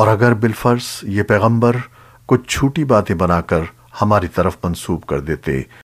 اور اگر بالفرض یہ پیغمبر کچھ چھوٹی باتیں بنا کر ہماری طرف منسوب کر دیتے